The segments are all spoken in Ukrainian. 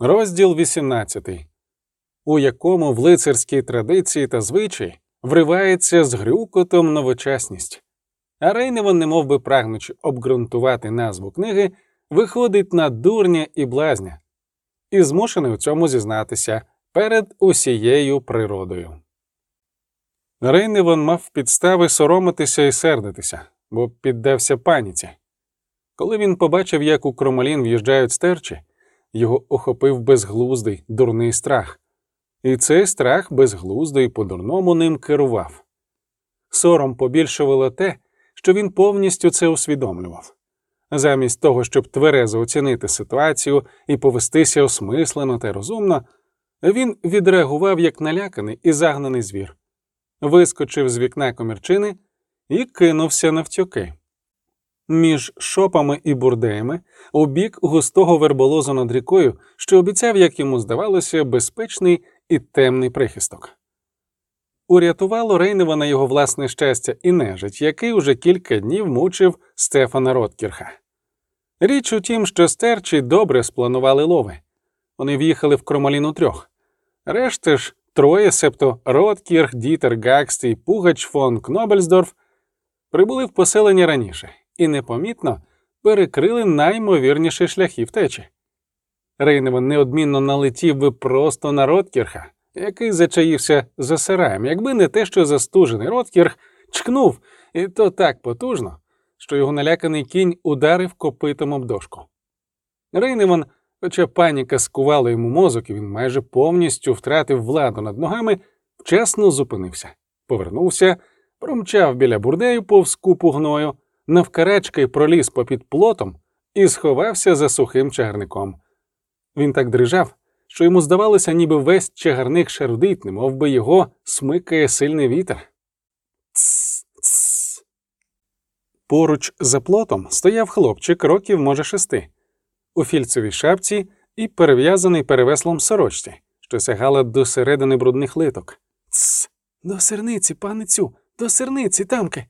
Розділ 18, у якому в лицарській традиції та звичаї вривається з грюкотом новочасність, а Рейневан, немов би прагнучи обґрунтувати назву книги, виходить на дурня і блазня, і змушений у цьому зізнатися перед усією природою. Рейневан мав підстави соромитися і сердитися, бо піддався паніці. Коли він побачив, як у Кромолін в'їжджають стерчі, його охопив безглуздий, дурний страх, і цей страх безглуздий по-дурному ним керував. Сором побільшувало те, що він повністю це усвідомлював. Замість того, щоб тверезо оцінити ситуацію і повестися осмислено та розумно, він відреагував як наляканий і загнаний звір, вискочив з вікна комірчини і кинувся навтюки. Між шопами і бурдеями у бік густого верболозу над рікою, що обіцяв, як йому здавалося, безпечний і темний прихисток. Урятувало Рейнева на його власне щастя і нежить, який уже кілька днів мучив Стефана Роткірха. Річ у тім, що стерчі добре спланували лови. Вони в'їхали в Кромаліну трьох. Решти ж троє, себто Роткірх, Дітер, Гакст і Пугач фон Кнобельсдорф, прибули в поселення раніше і непомітно перекрили наймовірніші шляхи втечі. Рейневан неодмінно налетів би просто на Роткірха, який зачаївся за сараєм, якби не те, що застужений Роткірх чкнув, і то так потужно, що його наляканий кінь ударив копитом об дошку. Рейневан, хоча паніка скувала йому мозок, і він майже повністю втратив владу над ногами, вчасно зупинився, повернувся, промчав біля бурдею повз купу гною, навкарачки проліз попід плотом і сховався за сухим чагарником. Він так дрижав, що йому здавалося, ніби весь чагарник шердить, мов би його смикає сильний вітер. Тс, тс. Поруч за плотом стояв хлопчик років, може, шести, у фільцевій шапці і перев'язаний перевеслом сорочці, що сягала до середини брудних литок. Тс, до серниці, паницю, до серниці, тамки.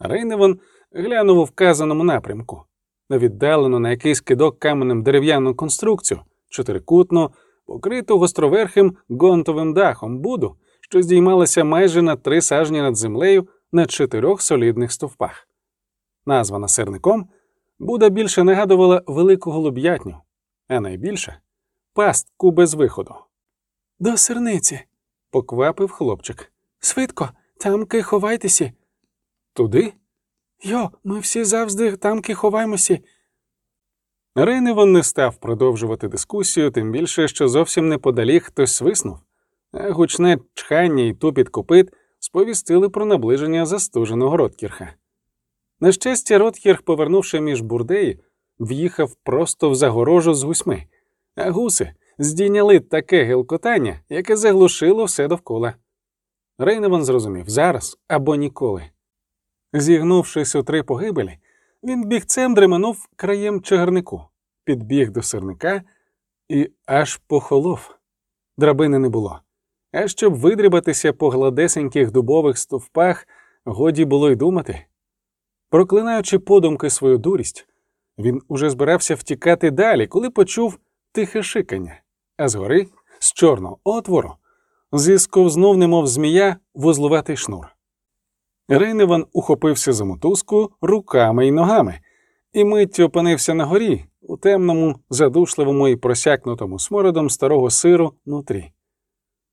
Рейневан глянув у вказаному напрямку на віддалену на якийсь кидок каменем дерев'яну конструкцію, чотирикутну, покриту гостроверхим гонтовим дахом буду, що здіймалася майже на три сажні над землею на чотирьох солідних стовпах. Названа сирником, Буда більше нагадувала велику голуб'ятню, а найбільше пастку без виходу. До сирниці, поквапив хлопчик. Свидко, тамки ховайтеся. Туди? Йо, ми всі завжди тамки ховаємося. Рейневан не став продовжувати дискусію, тим більше, що зовсім неподалік хтось свиснув, а гучне чхання і тупіт копит сповістили про наближення застуженого Роткірха. На щастя, Роткірх, повернувши між бурдеї, в'їхав просто в загорожу з гусьми, а гуси здійняли таке гелкотання, яке заглушило все довкола. Рейневан зрозумів зараз або ніколи. Зігнувшись у три погибелі, він бігцем дременув краєм чагарнику, підбіг до сирника і аж похолов. Драбини не було. А щоб видрібатися по гладесеньких дубових стовпах, годі було й думати. Проклинаючи подумки свою дурість, він уже збирався втікати далі, коли почув тихе шикання, а згори, з чорного отвору, зісковзнув, немов змія, вузлуватий шнур. Рейневан ухопився за мотузку руками й ногами, і миттю опинився на горі, у темному, задушливому і просякнутому смородом старого сиру нутрі.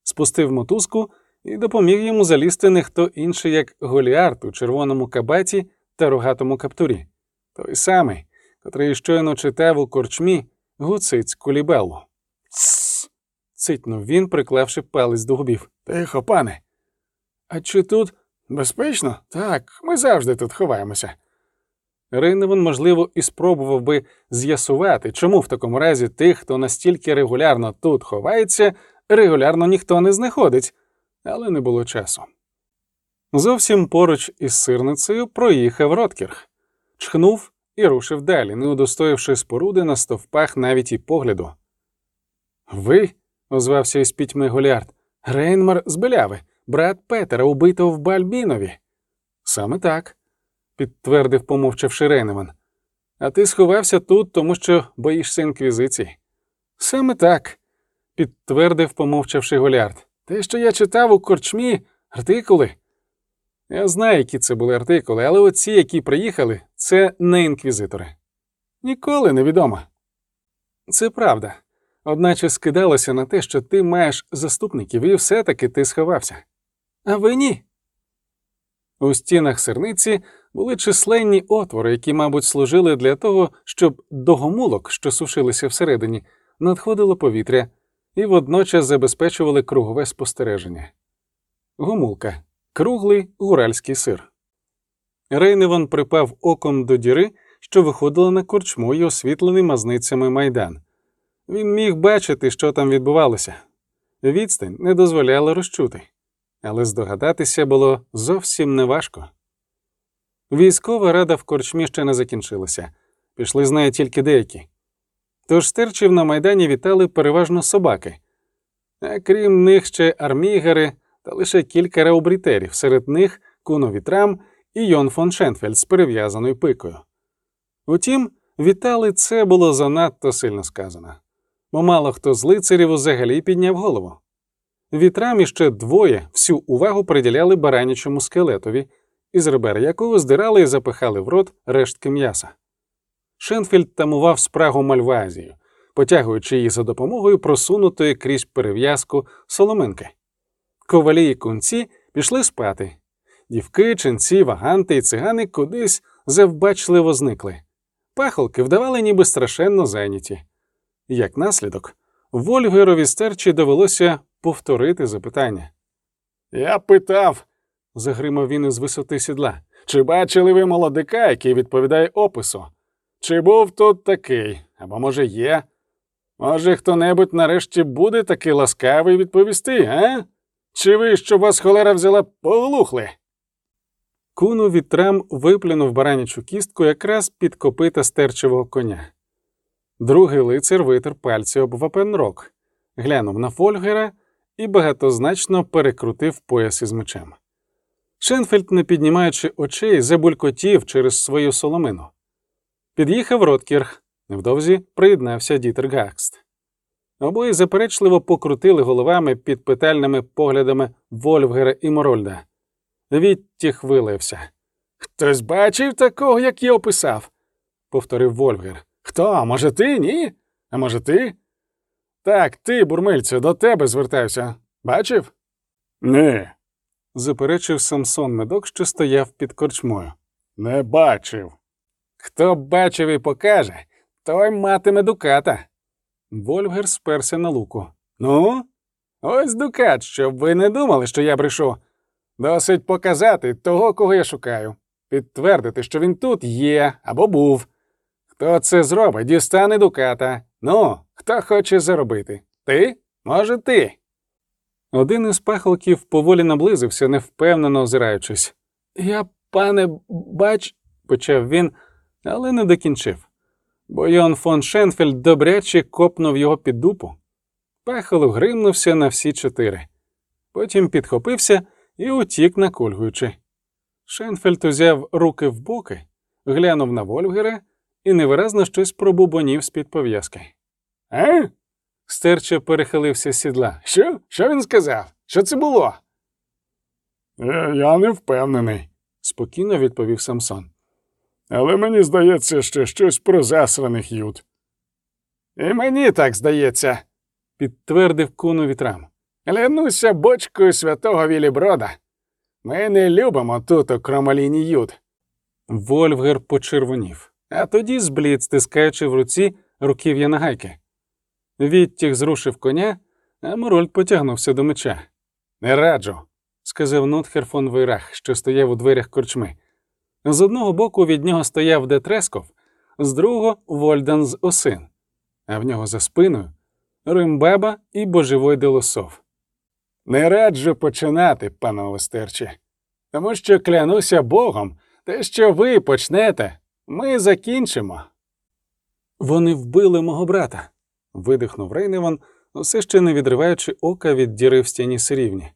Спустив мотузку і допоміг йому залізти не хто інший, як Голіард у червоному кабаті та рогатому каптурі, той самий, котрий щойно читав у корчмі гуцицьку лібелу. Тссс. цитнув він, приклавши палець до губів. Тихо, пане. А чи тут безпечно? Так, ми завжди тут ховаємося. Рейневан, можливо, і спробував би з'ясувати, чому в такому разі тих, хто настільки регулярно тут ховається, регулярно ніхто не знаходить, але не було часу. Зовсім поруч із сирницею проїхав Роткірх, чхнув і рушив далі, не удостоївши споруди на стовпах навіть і погляду. Ви, озвався із пітьми Голіард, Рейнмар з Беляви, брат Петера, убитого в Бальбінові. Саме так, підтвердив, помовчавши Рейневан. А ти сховався тут, тому що боїшся інквізиції. Саме так, підтвердив, помовчавши Голярд. Те, що я читав у корчмі артикули. Я знаю, які це були артикули, але оці, які приїхали, це не інквізитори. Ніколи не відомо. Це правда. Одначе скидалося на те, що ти маєш заступників, і все-таки ти сховався. А ви ні. У стінах сирниці були численні отвори, які, мабуть, служили для того, щоб до гомулок, що сушилися всередині, надходило повітря і водночас забезпечували кругове спостереження. Гомулка круглий гуральський сир. Рейневан припав оком до діри, що виходила на корчму й освітлений мазницями майдан. Він міг бачити, що там відбувалося. Відстань не дозволяла розчути, але здогадатися було зовсім неважко. Військова рада в корчмі ще не закінчилася, пішли з нею тільки деякі. Тож стерчів на майдані вітали переважно собаки, а крім них ще армігери та лише кілька реобрітерів, серед них куновітрам і Йон фон Шенфельд з перев'язаною пикою. Утім, вітали це було занадто сильно сказано, бо мало хто з лицарів взагалі підняв голову. Вітрам іще двоє всю увагу приділяли баранячому скелетові, із ребер якого здирали і запихали в рот рештки м'яса. Шенфельд тамував спрагу Мальвазію, потягуючи її за допомогою просунутої крізь перев'язку соломинки. Ковалі і кунці пішли спати. Дівки, ченці, ваганти і цигани кудись завбачливо зникли. Пахолки вдавали, ніби страшенно зайняті. Як наслідок, Вольгерові стерчі довелося повторити запитання. Я питав, загримав він із висоти сідла, чи бачили ви молодика, який відповідає опису? Чи був тут такий, або, може, є? Може, хто небудь нарешті буде такий ласкавий відповісти, а? Чи ви, що вас холера взяла, поглухли? Куну вітрам виплюнув баранячу кістку якраз під копита стерчевого коня. Другий лицар витер пальці об вапенрок, глянув на Фольгера і багатозначно перекрутив пояс із мечем. Шенфельд, не піднімаючи очей, забулькотів через свою соломину. Під'їхав Роткірг, невдовзі приєднався Дітер Гакст. Обоє заперечливо покрутили головами під питальними поглядами Вольфгера і Морольда. Відтіх вилився. Хтось бачив такого, як я описав, повторив Вольфгер. Хто? Може, ти, ні? А може, ти? Так, ти, бурмильцю, до тебе звертаюся. Бачив? Ні, заперечив Самсон медок, що стояв під корчмою. Не бачив. Хто бачив і покаже, той матиме дуката. Вольфгер сперся на луку. Ну, ось дукат, щоб ви не думали, що я брешу. Досить показати того, кого я шукаю, підтвердити, що він тут є або був. Хто це зробить, дістане дуката. Ну, хто хоче заробити? Ти? Може, ти? Один із пахолків поволі наблизився, невпевнено озираючись. Я, пане, бач, почав він, але не докінчив. Бо Йон фон Шенфельд добряче копнув його під дупу. Пахоло гримнувся на всі чотири. Потім підхопився і утік, накульгуючи. Шенфельд узяв руки в боки, глянув на Вольфгера і невиразно щось пробубонів з-під пов'язки. Е? Стерча перехилився з сідла. Що? Що він сказав? Що це було? Е, я не впевнений, спокійно відповів Самсон. Але мені здається, що щось про засраних ют. І мені так здається, підтвердив куну вітрам. Глянуся бочкою святого Віліброда. Ми не любимо тут у кромаліні ют. Вольфгер почервонів, а тоді зблід, стискаючи в руці руків'я нагайки. Відтяг зрушив коня, а Морольд потягнувся до меча. Не раджу, сказав Нутхер фон Вейрах, що стояв у дверях корчми. З одного боку від нього стояв Детресков, з другого Вольдан з осин, а в нього за спиною Римбаба і Божевой Делосов. Не раджу починати, панове стерче, тому що клянуся Богом, те, що ви почнете, ми закінчимо. Вони вбили мого брата, видихнув Рейневан, усе ще не відриваючи ока від діри в стіні сирівні.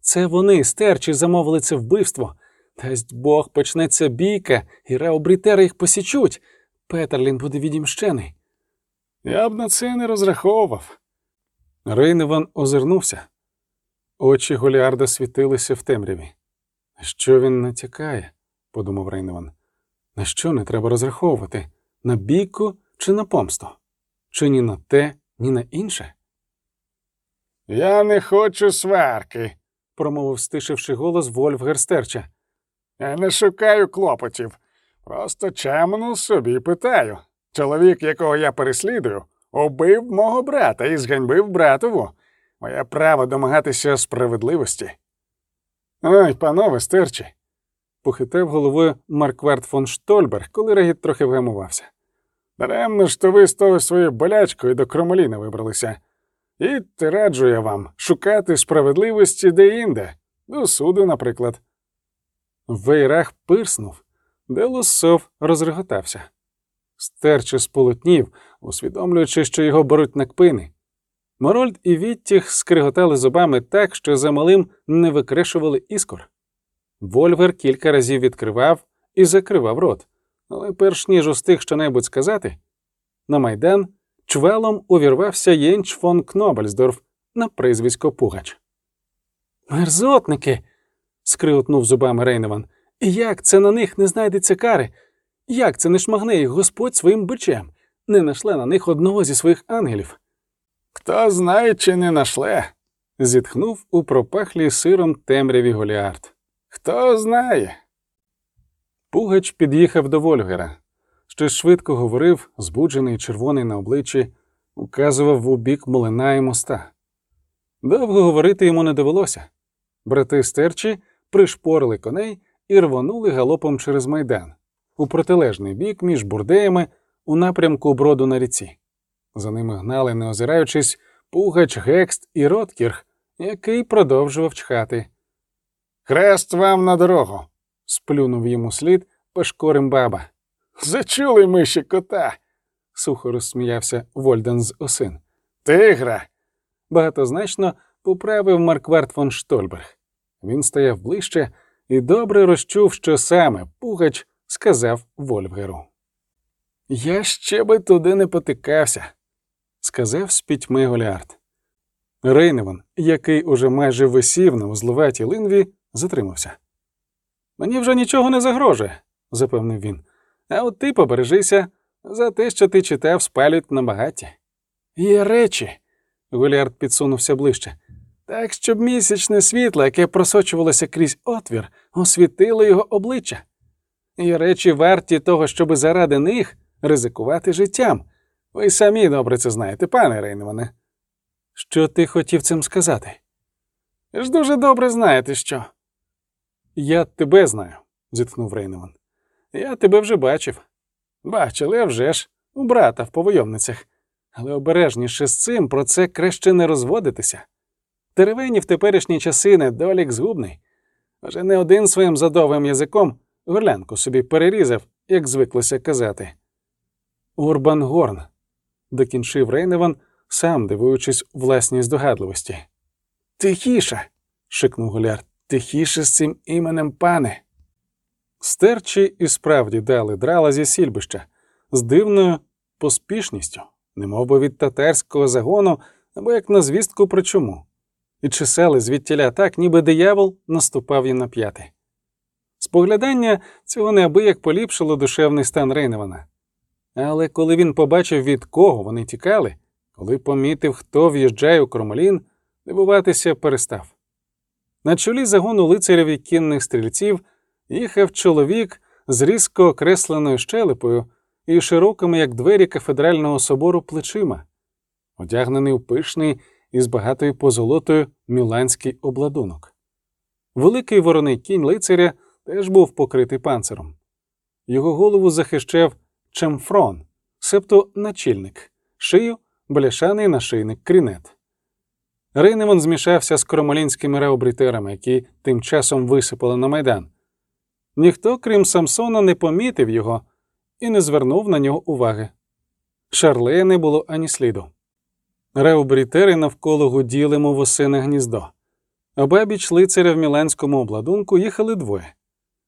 Це вони, стерчі, замовили це вбивство. Дасть Бог почнеться бійка, і реобрітери їх посічуть. Петерлін буде відімщений. Я б на це не розраховував. Рейневан озирнувся. Очі Голіарда світилися в темряві. Що він натякає? подумав Рейневан. На що не треба розраховувати? На бійку чи на помсту? Чи ні на те, ні на інше? Я не хочу сварки. промовив стишивши голос Вольфгер Стерча. Я не шукаю клопотів. Просто чемно собі питаю. Чоловік, якого я переслідую, убив мого брата і зганьбив братову. Моє право домагатися справедливості. Ой, панове стерчі, похитав головою Марквард фон Штольберг, коли регіт трохи вгамувався. Даремно ж то ви з того своєю болячкою до Кромоліна вибралися. І ти раджу я вам шукати справедливості де-інде, до суду, наприклад. Вейрах пирснув, де Лосов розреготався. Стерче сполотнів, усвідомлюючи, що його беруть на кпини. Морольд і Віттіх скриготали зубами так, що за малим не викрешували іскор. Вольвер кілька разів відкривав і закривав рот, але перш ніж устиг щонебудь сказати, на майдан чвелом увірвався Єнч фон Кнобельсдорф на прізвисько Пугач. Мерзотники. скриготнув зубами Рейневан. Як це на них не знайдеться кари? Як це не шмагне їх Господь своїм бичем, не нашле на них одного зі своїх ангелів? Хто знає, чи не нашле, зітхнув у пропахлій сиром темряві Голіард. Хто знає. Пугач під'їхав до Вольгера. Щось швидко говорив, збуджений, червоний на обличчі, указував у бік млина і моста. Довго говорити йому не довелося. Брати стерчі пришпорили коней і рвонули галопом через майдан, у протилежний бік між бурдеями у напрямку броду на ріці. За ними гнали, не озираючись, Пугач, Гекст і Роткірг, який продовжував чхати. Хрест вам на дорогу. сплюнув йому слід пешкорим баба. Зачули ми ще кота. сухо розсміявся Вольден з осин. Тигра. Багатозначно поправив Марквард фон Штольберг. Він стояв ближче і добре розчув, що саме Пугач сказав Вольфгеру. Я ще би туди не потикався, сказав з пітьми Голіард. Рейневан, який уже майже висів на узловатій линві, затримався. Мені вже нічого не загрожує, запевнив він. А от ти побережися за те, що ти читав, спалюють на багаті. Є речі, Голіард підсунувся ближче. Так, щоб місячне світло, яке просочувалося крізь отвір, освітило його обличчя. Є речі варті того, щоби заради них ризикувати життям. Ви самі добре це знаєте, пане Рейневане. Що ти хотів цим сказати? ж дуже добре знаєте що. Я тебе знаю, зітхнув Рейневан. Я тебе вже бачив. Бачили, вже ж, у брата в повойовницях. Але обережніше з цим про це краще не розводитися. Теревені в теперішні часи недолік згубний. Вже не один своїм задовим язиком горлянку собі перерізав, як звиклося казати. Урбан Горн, докінчив Рейневан, сам дивуючись власній здогадливості. Тихіше. шикнув Голяр. Тихіше з цим іменем, пане. Стерчі і справді дали драла зі сільбища з дивною поспішністю, немов би від татарського загону або як на звістку про чому, і чесали звідтіля так, ніби диявол наступав їм на п'яти. Споглядання цього неабияк поліпшило душевний стан Рейневана. Але коли він побачив, від кого вони тікали, коли помітив, хто в'їжджає у Кромолін, дивуватися перестав. На чолі загону лицарів і кінних стрільців їхав чоловік з різко окресленою щелепою і широкими, як двері кафедрального собору, плечима, одягнений у пишний із багатою позолотою міланський обладунок. Великий вороний кінь лицаря теж був покритий панциром. Його голову захищав чемфрон, себто начільник, шию бляшаний нашийник крінет. Рейневан змішався з кромолінськими реобрітерами, які тим часом висипали на майдан. Ніхто, крім Самсона, не помітив його і не звернув на нього уваги. Шарлея не було ані сліду. Реобрітери навколо гуділи, мов осине гніздо. Обабіч лицаря в міланському обладунку їхали двоє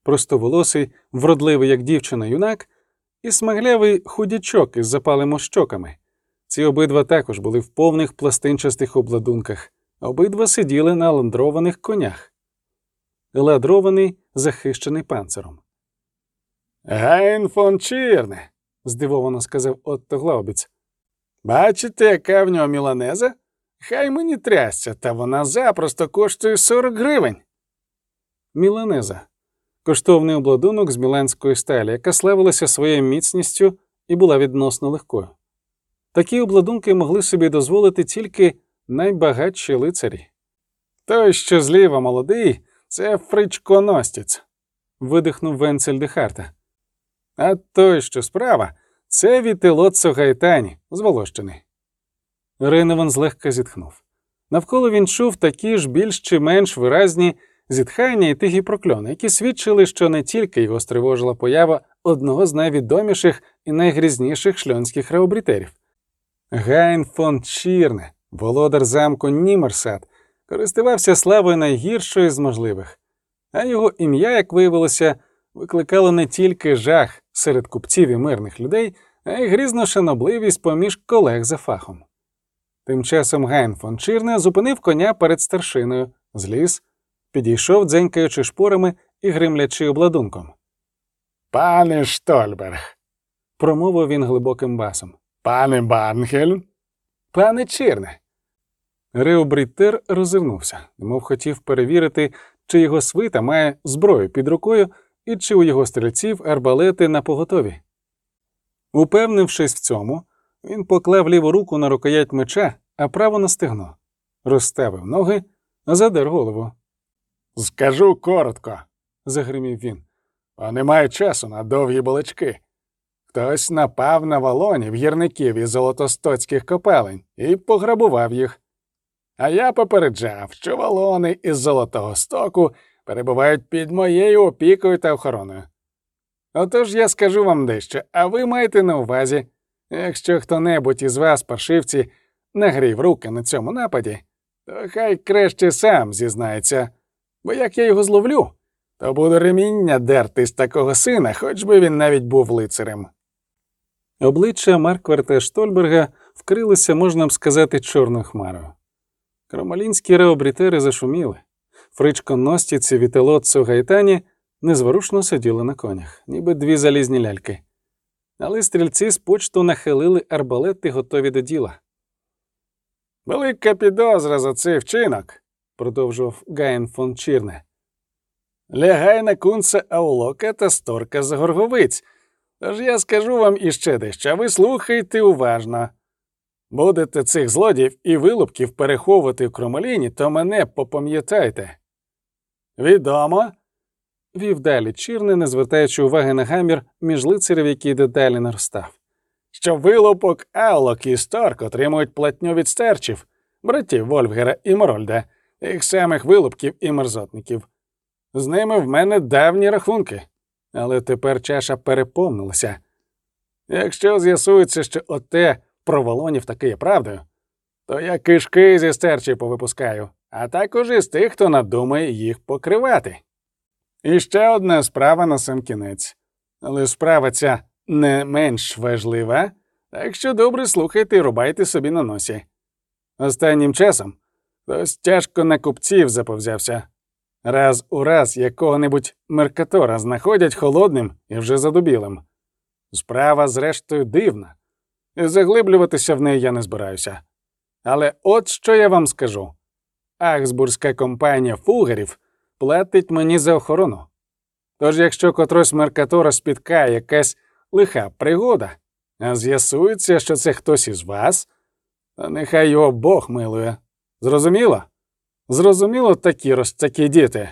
простоволосий, вродливий, як дівчина юнак, і смаглявий худячок із запалими щоками. Ці обидва також були в повних пластинчастих обладунках, обидва сиділи на ландрованих конях. Ладрований захищений панциром. Гайн фон Чірне, здивовано сказав Отто Глаубіц. бачите, яка в нього міланеза? Хай мені трясся, та вона запросто коштує 40 гривень. Міланеза коштовний обладунок з міланської сталі, яка славилася своєю міцністю і була відносно легкою. Такі обладунки могли собі дозволити тільки найбагатші лицарі. Той, що зліва молодий, це фричконостіць, Видихнув Венцель де Харта. а той, що справа, це Вітелоццо Гайтані з Волощини. Рейневан злегка зітхнув. Навколо він чув такі ж більш чи менш виразні зітхання і тихі прокльони, які свідчили, що не тільки його стривожила поява одного з найвідоміших і найгрізніших шльонських реобрітерів. Гайн фон Чірне, володар замку Німерсад, користувався славою найгіршої з можливих, а його ім'я, як виявилося, викликало не тільки жах серед купців і мирних людей, а й грізну шанобливість поміж колег за фахом. Тим часом Гайн фон Чірне зупинив коня перед старшиною, зліз, підійшов, дзенькаючи шпорами і гримлячи обладунком. Пане Штольберг, Промовив він глибоким басом. Пане Барнхельм, Пане Чірне. Реобрітер розвернувся, немов хотів перевірити, чи його свита має зброю під рукою і чи у його стрільців арбалети на поготові. Упевнившись в цьому, він поклав ліву руку на рукоять меча, а праву на стегно, розставив ноги, задер голову. скажу коротко, Загримів він. бо немає часу на довгі балачки. Хтось напав на валонів гірників із золотостоцьких копалень і пограбував їх. А я попереджав, що валони із Золотого Стоку перебувають під моєю опікою та охороною. Отож я скажу вам дещо, а ви маєте на увазі, якщо хто-небудь із вас, паршивці, нагрів руки на цьому нападі, то хай краще сам зізнається, бо як я його зловлю, то буду реміння дерти з такого сина, хоч би він навіть був лицарем. Обличчя Маркверта Штольберга вкрилися, можна б сказати, чорною хмарою. Кромалінські реобрітери зашуміли. Фричконостіці Вітелоццо Гайтані незворушно сиділи на конях, ніби дві залізні ляльки. Але стрільці з почту нахилили арбалети, готові до діла, Велика підозра за цей вчинок, продовжував Гаєн фон Чірне. лягає на кунца Аулока та сторка з горговиць. Тож я скажу вам іще дещо, а ви слухайте уважно. Будете цих злодіїв і вилупків переховувати в Кромоліні, то мене попам'ятайте. Відомо, Вів далі Чірне, не звертаючи уваги на гамір між лицарів, який дедалі наростав. що вилупок Аулок і Сторк отримують платню від стерчів, братів Вольфгера і Морольда, тих самих вилупків і мерзотників. З ними в мене давні рахунки, але тепер чаша переповнилася. Якщо з'ясується, що оте про Волонів таки є правдою, то я кишки зі стерчів повипускаю, а також із тих, хто надумає їх покривати. І ще одна справа на сам кінець. Але справа ця не менш важлива, так що добре слухайте і рубайте собі на носі. Останнім часом хтось тяжко на купців заповзявся. Раз у раз якого-небудь меркатора знаходять холодним і вже задубілим. Справа, зрештою, дивна, і заглиблюватися в неї я не збираюся. Але от що я вам скажу: Ахсбурзька компанія фугерів платить мені за охорону. Тож, якщо котрось меркатора спіткає якась лиха пригода, а з'ясується, що це хтось із вас, то нехай його Бог милує. Зрозуміло? Зрозуміло такі розтакі діти.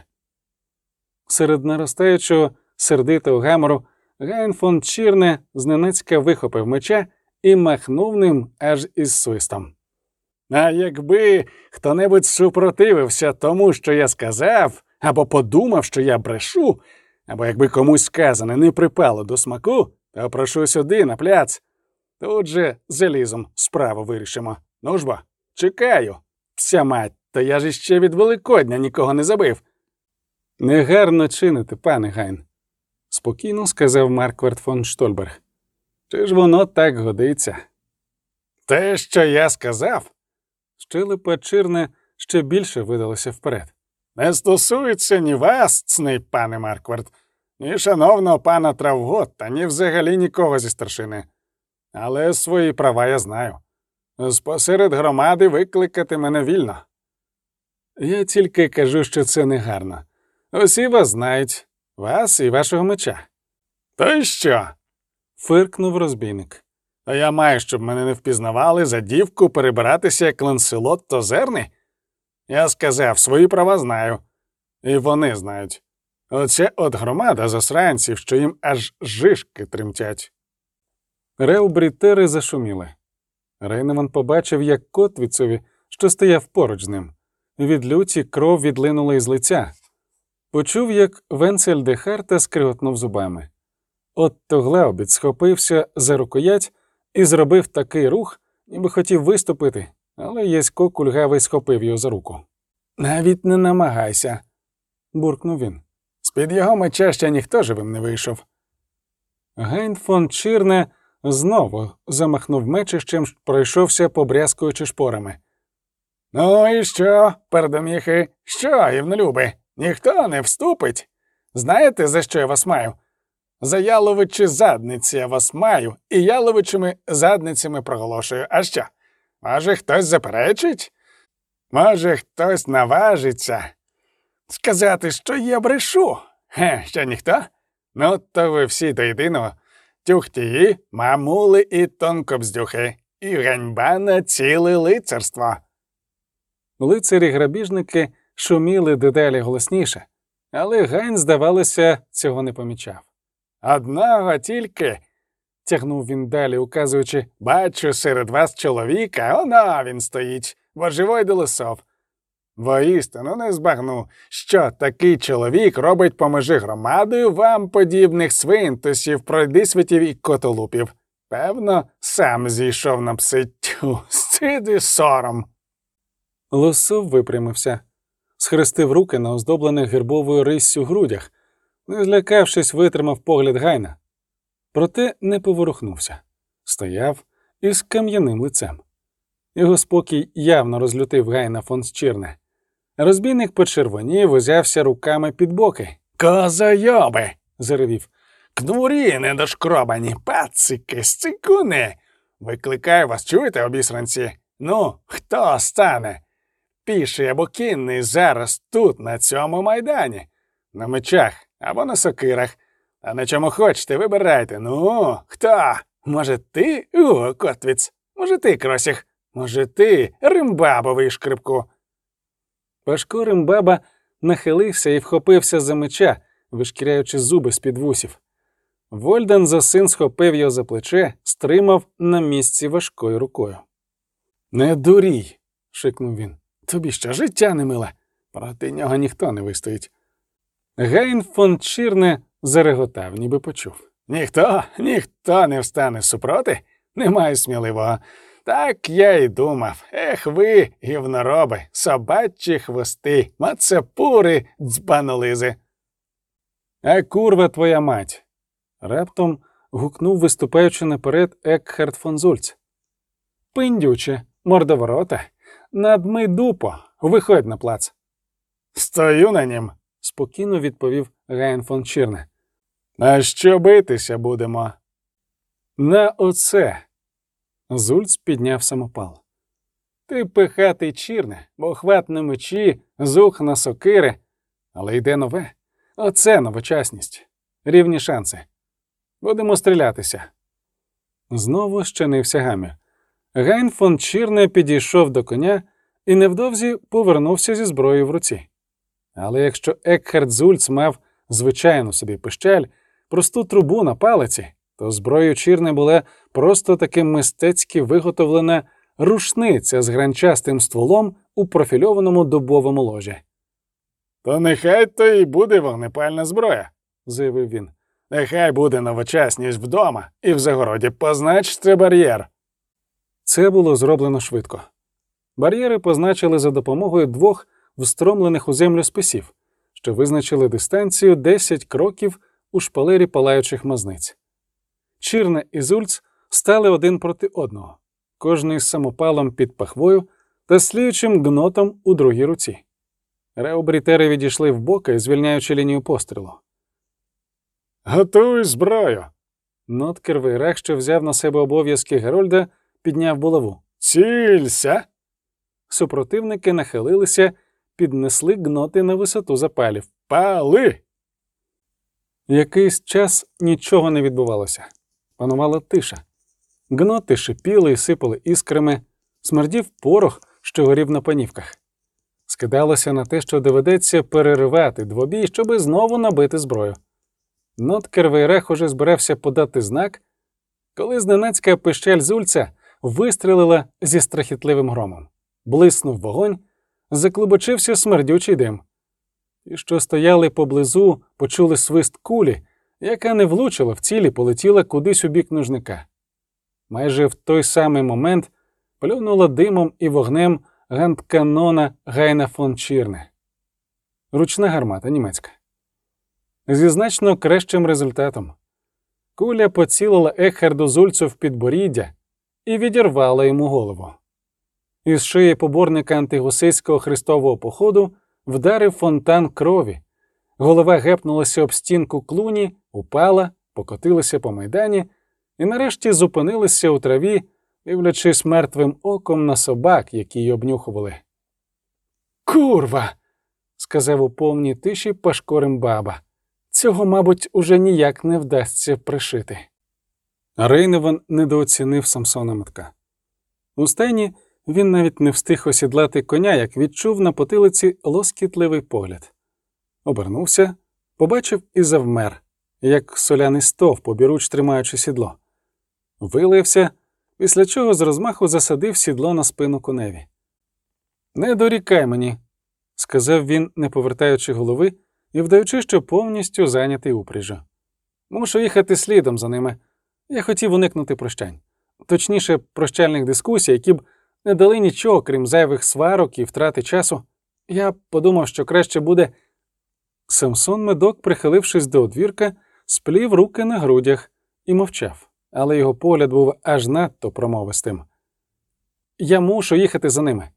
Серед наростаючого сердитого гамору Гайн фон Чірне зненацька вихопив меча і махнув ним аж із свистом. А якби хто-небудь супротивився тому, що я сказав, або подумав, що я брешу, або якби комусь сказане не припало до смаку, то прошу сюди на пляц. Тут же залізом справу вирішимо. Ну ж бо, чекаю. Вся мать, та я ж іще від Великодня нікого не забив. Негарно чините, пане Гайн, спокійно сказав Марквард фон Штольберг. Чи ж воно так годиться? Те, що я сказав, Щелепа Чирне ще більше видалася вперед. не стосується ні вас, цний пане Марквард, ні шановного пана Травгота, ні взагалі нікого зі старшини. Але свої права я знаю. Спосеред громади викликати мене вільно. Я тільки кажу, що це негарно. Усі вас знають, вас і вашого меча. То й що? Фиркнув розбійник. А я маю, щоб мене не впізнавали за дівку перебиратися як ланселот Тозерний? Я сказав, свої права знаю. І вони знають. Оце от громада засранців, що їм аж жижки тремтять. Раубрітери зашуміли. Рейневан побачив, як Котвіцові, що стояв поруч з ним. Від люті кров відлинула із лиця. Почув, як Венцель де Харта скриготнув зубами. Отто Глаубіц схопився за рукоять і зробив такий рух, ніби хотів виступити, але Єсько кульгавий схопив його за руку. Навіть не намагайся, буркнув він. З-під його меча ще ніхто живим не вийшов. Гейн фон Чірне знову замахнув мечищем, пройшовся, побрязкуючи шпорами. Ну і що, пердоміхи, що, гівнолюби, ніхто не вступить? Знаєте, за що я вас маю? За яловичі задниці я вас маю, і яловичими задницями проголошую. А що? Може, хтось заперечить? Може, хтось наважиться сказати, що я брешу? Хе, що ніхто? Ну, то ви всі до єдиного тюхтії, мамули і тонкобздюхи, і ганьба на ціле лицарство. Лицарі грабіжники шуміли дедалі голосніше, але Гайн, здавалося, цього не помічав. Одного тільки, Тягнув він далі, указуючи, бачу серед вас чоловіка, оно він стоїть, божевой до лисов. Воістину не збагну, що такий чоловік робить по межі громадою вам подібних свинтусів, пройдисвітів і котолупів. Певно, сам зійшов на пситтю, стиди сором. Лосов випрямився, схрестив руки на оздоблених гербовою риссю грудях, не злякавшись, витримав погляд Гайна. Проте не поворухнувся, стояв із кам'яним лицем. Його спокій явно розлютив Гайна фон Счірне. Розбійник почервонів, узявся руками під боки, Козойоби, заревів. кнурі недошкробані, пацики, сцикуни. Викликаю вас, чуєте, обісранці? Ну, хто стане? Піший або кінний зараз тут, на цьому майдані, на мечах або на сокирах. А на чому хочете, вибирайте. Ну, хто? Може, ти, Уго Котвіц? Може, ти, Кросіх? Може, ти, Римбабовий шкрипку? Пашко Римбаба нахилився і вхопився за меча, вишкіряючи зуби з-під вусів. Вольден за син схопив його за плече, стримав на місці важкою рукою. Не дурій, шикнув він. Тобі що життя не миле. Проти нього ніхто не вистоїть. Гейн фон Чірне зареготав, ніби почув. Ніхто, ніхто не встане супроти? Немає сміливого. Так я й думав. Ех ви, гівнороби, собачі хвости, мацепури, дзбанолизи. А курва твоя мать. Раптом гукнув, виступаючи наперед Екхард фон Зульц. Пиндюче, мордоворота, надмий дупо, виходь на плац, Стою на нім. спокійно відповів Гайн фон Чірне. А що битися будемо? На оце. Зульц підняв самопал. Ти пихатий Чірне, бо хват на мечі, зух на сокири, але йде нове. Оце новочасність. Рівні шанси. Будемо стрілятися. Знову щинився гамір. Гайн фон Чірне підійшов до коня і невдовзі повернувся зі зброєю в руці. Але якщо Екхард Зульц мав звичайну собі пищаль, просту трубу на палиці, то зброєю Чірне була просто таки мистецьки виготовлена рушниця з гранчастим стволом у профільованому дубовому ложі, То нехай то і буде вогнепальна зброя. заявив він. Нехай буде новочасність вдома, і в загороді позначте бар'єр. Це було зроблено швидко. Бар'єри позначили за допомогою двох встромлених у землю списів, що визначили дистанцію 10 кроків у шпалері палаючих мазниць. Чірне і Зульц стали один проти одного. кожний з самопалом під пахвою та тліючим гнотом у другій руці. Раубрітери відійшли вбоки, звільняючи лінію пострілу. Готуй зброю. Ноткер Вейрах, що взяв на себе обов'язки герольда, підняв булаву. Цілься. Супротивники нахилилися, піднесли гноти на висоту запалів. Пали. Якийсь час нічого не відбувалося. Панувала тиша. Гноти шипіли і сипали іскрами, смердів порох, що горів на панівках. Скидалося на те, що доведеться переривати двобій, щоби знову набити зброю. Ноткер Вейрах уже збирався подати знак, коли зненацька пищаль Зульца вистрілила зі страхітливим громом. Блиснув вогонь, заклубочився смердючий дим. І що стояли поблизу, почули свист кулі, яка не влучила в цілі, полетіла кудись у бік нужника. Майже в той самий момент плюнула димом і вогнем гандканона Гайна фон Чірне. Ручна гармата німецька. Зі значно кращим результатом. Куля поцілила Екхарду Зульцу в підборіддя і відірвала йому голову. Із шиї поборника антигусейського хрестового походу вдарив фонтан крові. Голова гепнулася об стінку клуні, упала, покотилася по майдані і нарешті зупинилася у траві, дивлячись мертвим оком на собак, які її обнюхували. Курва. сказав у повній тиші пашкорим баба. Цього, мабуть, уже ніяк не вдасться пришити. Рейневан недооцінив Самсона Метка. У стайні він навіть не встиг осідлати коня, як відчув на потилиці лоскітливий погляд. Обернувся, побачив і завмер, як соляний стовп, обіруч тримаючи сідло. Вилився, після чого з розмаху засадив сідло на спину коневі. Не дорікай мені, сказав він, не повертаючи голови і вдаючи, що повністю зайнятий упряжжю. Мушу їхати слідом за ними. Я хотів уникнути прощань, точніше, прощальних дискусій, які б не дали нічого, крім зайвих сварок і втрати часу. Я подумав, що краще буде. Самсон медок, прихилившись до одвірка, сплів руки на грудях і мовчав, але його погляд був аж надто промовистим. Я мушу їхати за ними.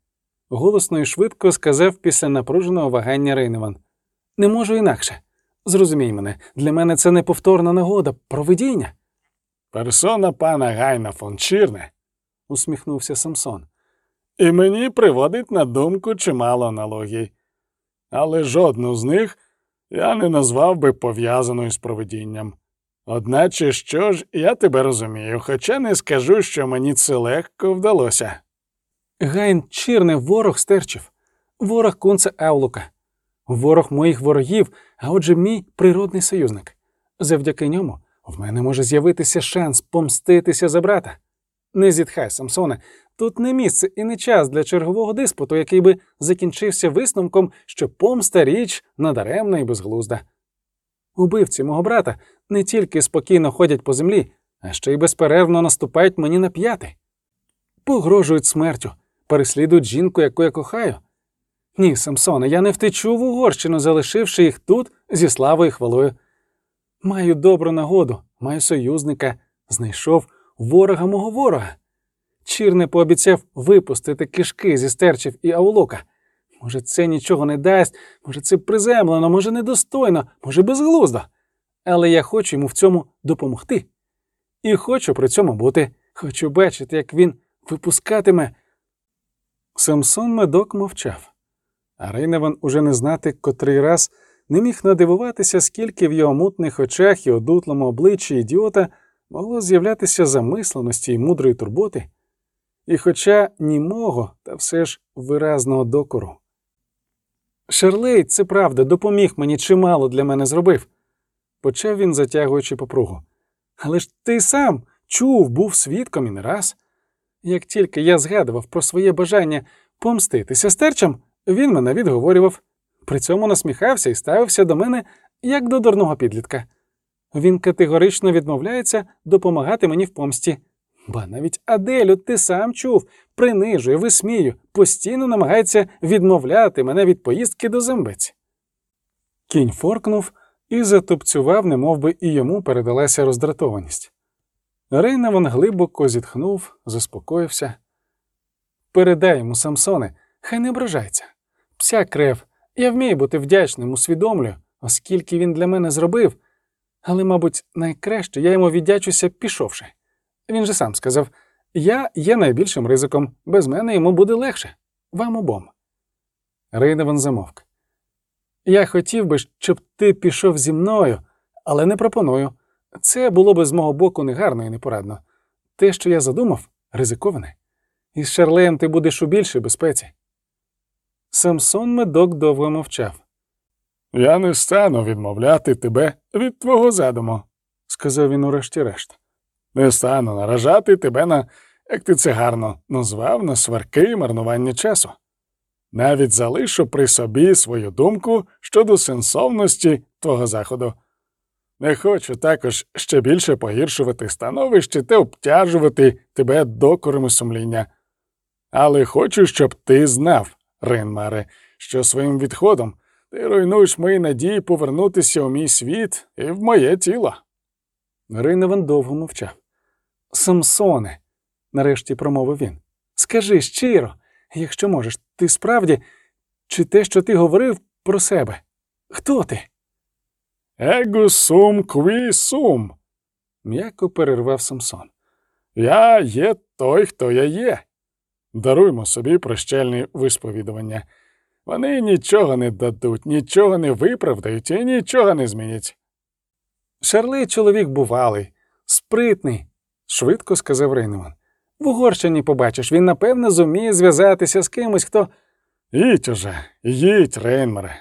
Голосно і швидко сказав після напруженого вагання Рейневан. Не можу інакше. Зрозумій мене, для мене це неповторна нагода, провидіння. Персона пана Гайна фон Чірне. усміхнувся Самсон. І мені приводить на думку чимало аналогій. Але жодну з них я не назвав би пов'язаною з провидінням. Одначе що ж, я тебе розумію, хоча не скажу, що мені це легко вдалося. Гайн Чірне ворог стерчив, ворог кунца Аулука, ворог моїх ворогів, а отже, мій природний союзник. Завдяки ньому в мене може з'явитися шанс помститися за брата. Не зітхай, Самсоне, тут не місце і не час для чергового диспуту, який би закінчився висновком, що помста річ надаремна і безглузда. Убивці мого брата не тільки спокійно ходять по землі, а ще й безперервно наступають мені на п'яти. Погрожують смертю, переслідують жінку, яку я кохаю. Ні, Самсоне, я не втечу в Угорщину, залишивши їх тут зі славою і хвалою. Маю добру нагоду, маю союзника, знайшов ворога мого ворога. Чірне пообіцяв випустити кишки зі стерчів і аулока. Може, це нічого не дасть, може, це приземлено, може, недостойно, може, безглуздо. Але я хочу йому в цьому допомогти. І хочу при цьому бути, хочу бачити, як він випускатиме. Самсон медок мовчав, а Рейневан уже не знати котрий раз не міг надивуватися, скільки в його мутних очах і одутлому обличчі ідіота могло з'являтися замисленості й мудрої турботи, і, хоча німого, та все ж виразного докору. Шерлей, це правда, допоміг мені чимало для мене зробив, почав він, затягуючи попругу. Але ж ти сам чув, був свідком і не раз. Як тільки я згадував про своє бажання помститися стерчам, він мене відговорював, при цьому насміхався і ставився до мене як до дурного підлітка. Він категорично відмовляється допомагати мені в помсті. Ба навіть Аделю, ти сам чув, принижує, висмію, постійно намагається відмовляти мене від поїздки до зембець. Кінь форкнув і затупцював, немов би і йому передалася роздратованість. Рейневан глибоко зітхнув, заспокоївся. Передай йому, Самсоне, хай не ображається. Пся крев, я вмію бути вдячним, усвідомлюю, оскільки він для мене зробив. Але, мабуть, найкраще я йому віддячуся, пішовши. Він же сам сказав: я є найбільшим ризиком, без мене йому буде легше. Вам обом. Рейневан замовк. Я хотів би, щоб ти пішов зі мною, але не пропоную. Це було би з мого боку негарно і непорадно. Те, що я задумав, ризиковане. Із Шарлеєм ти будеш у більшій безпеці. Самсон медок довго мовчав, Я не стану відмовляти тебе від твого задуму. сказав він урешті-решт. Не стану наражати тебе на, як ти це гарно назвав, на сварки і марнування часу. Навіть залишу при собі свою думку щодо сенсовності твого заходу. Не хочу також ще більше погіршувати становище та обтяжувати тебе докорами сумління. Але хочу, щоб ти знав, Рейнмаре, що своїм відходом ти руйнуєш мої надії повернутися у мій світ і в моє тіло. Рейневан довго мовчав. Самсоне, нарешті промовив він. Скажи щиро, якщо можеш, ти справді, чи те, що ти говорив про себе? Хто ти? Его сум кві сум. м'яко перервав Самсон. Я є той, хто я є. Даруймо собі прощальні висповідування. Вони нічого не дадуть, нічого не виправдають і нічого не змінять. Шарлей чоловік бувалий, спритний, швидко сказав Рейневан. В Угорщині побачиш, він напевно зуміє зв'язатися з кимось, хто. Їдь уже, їдь, Рейнмере.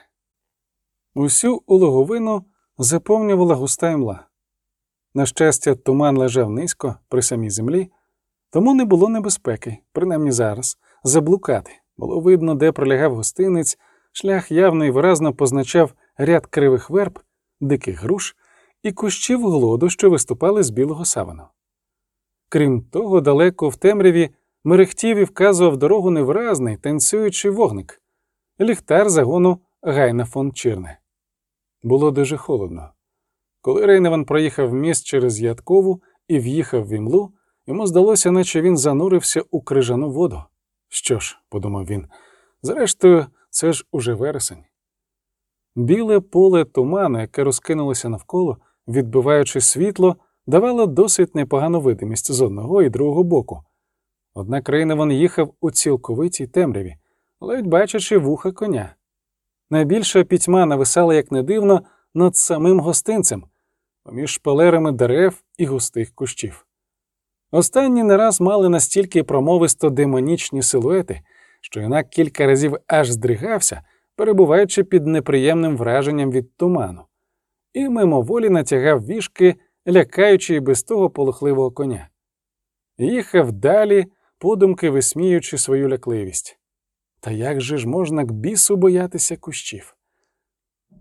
Усю улоговину заповнювала густа імла. На щастя, туман лежав низько при самій землі, тому не було небезпеки, принаймні зараз, заблукати. Було видно, де пролягав гостинець, шлях явно і виразно позначав ряд кривих верб, диких груш і кущів глоду, що виступали з білого савану. Крім того, далеко в темряві мерехтів і вказував дорогу невиразний, танцюючий вогник, ліхтар загону Гайна фон Чірне. Було дуже холодно. Коли Рейневан проїхав міст через Ядкову і в'їхав в імлу, йому здалося, наче він занурився у крижану воду. Що ж, подумав він, зрештою, це ж уже вересень. Біле поле туману, яке розкинулося навколо, відбиваючи світло, давало досить непогану видимість з одного і другого боку. Однак Рейневан їхав у цілковитій темряві, ледь бачачи вуха коня. Найбільша пітьма нависала, як не дивно, над самим гостинцем, поміж шпалерами дерев і густих кущів. Останні не раз мали настільки промовисто демонічні силуети, що юнак кілька разів аж здригався, перебуваючи під неприємним враженням від туману, і мимоволі натягав вішки, лякаючи без того полохливого коня. Їхав далі, подумки висміючи свою лякливість. Та як же ж можна к бісу боятися кущів?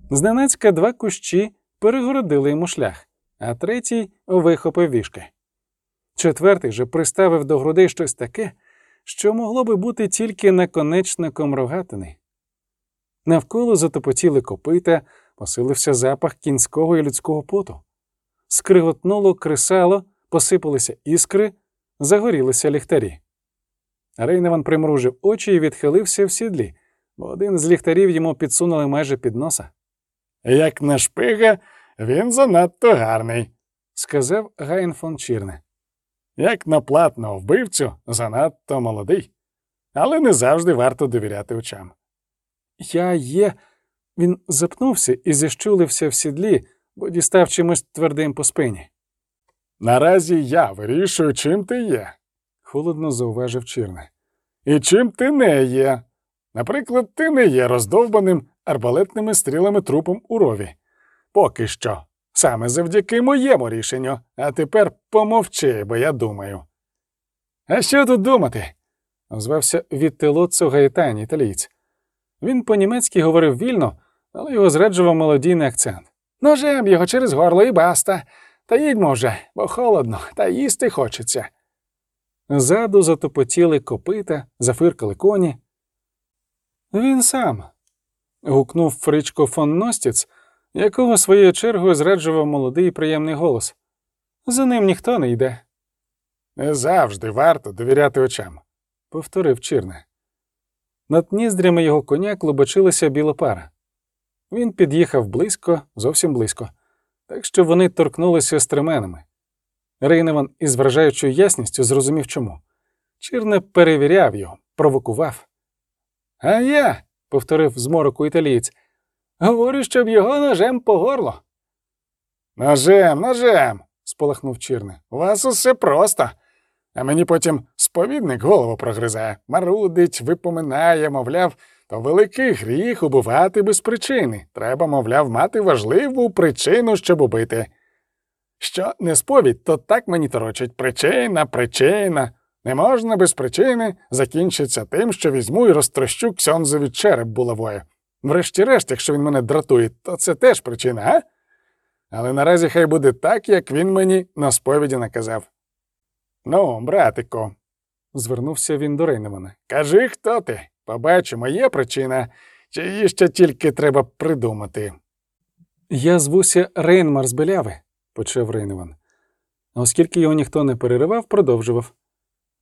Зненацька два кущі перегородили йому шлях, а третій вихопив вішки. Четвертий же приставив до грудей щось таке, що могло би бути тільки наконечником рогатини. Навколо затопотіли копита, посилився запах кінського і людського поту. Скриготнуло кресало, посипалися іскри, загорілися ліхтарі. Рейневан примружив очі і відхилився в сідлі, бо один з ліхтарів йому підсунули майже під носа. Як на шпига, він занадто гарний. Сказав Гайн фон Чірне. Як на платного вбивцю, занадто молодий. Але не завжди варто довіряти очам. Я є. Він запнувся і зіщулився в сідлі, бо дістав чимось твердим по спині. Наразі я вирішую, чим ти є. Холодно зауважив Чірне. І чим ти не є. Наприклад, ти не є роздовбаним арбалетними стрілами трупом у рові. Поки що. Саме завдяки моєму рішенню. А тепер помовчи, бо я думаю. А що тут думати? озвався Віттелоццо Гаєтані, італієць. Він по-німецьки говорив вільно, але його зраджував мелодійний акцент. Ножем його через горло і баста. Та їдьмо вже, бо холодно, та їсти хочеться. Ззаду затопотіли копита, зафиркали коні. Він сам. гукнув Фричко фон Ностіц, якого своєю чергою зраджував молодий і приємний голос. За ним ніхто не йде. Не завжди варто довіряти очам. повторив Чірне. Над ніздрями його коня клубочилася біла пара. Він під'їхав близько, зовсім близько, так що вони торкнулися стременами. Рейневан із вражаючою ясністю зрозумів чому. Чірне перевіряв його, провокував. А я, повторив змороку італієць, говорю, щоб його ножем по горло. Ножем, ножем. сполахнув Чірне. У вас усе просто. А мені потім сповідник голову прогризає, марудить, випоминає, мовляв, то великий гріх убивати без причини. Треба, мовляв, мати важливу причину, щоб убити. Що не сповідь, то так мені торочить. Причина, причина. Не можна без причини закінчиться тим, що візьму і розтрощу ксьонзові череп булавою. Врешті-решт, якщо він мене дратує, то це теж причина, а? Але наразі хай буде так, як він мені на сповіді наказав. Ну, братику, звернувся він до Рейневана. кажи, хто ти? Побачимо, є причина, чи її ще тільки треба придумати. Я звуся Рейнмар з Беляви, почав Рейневан. Оскільки його ніхто не переривав, продовжував.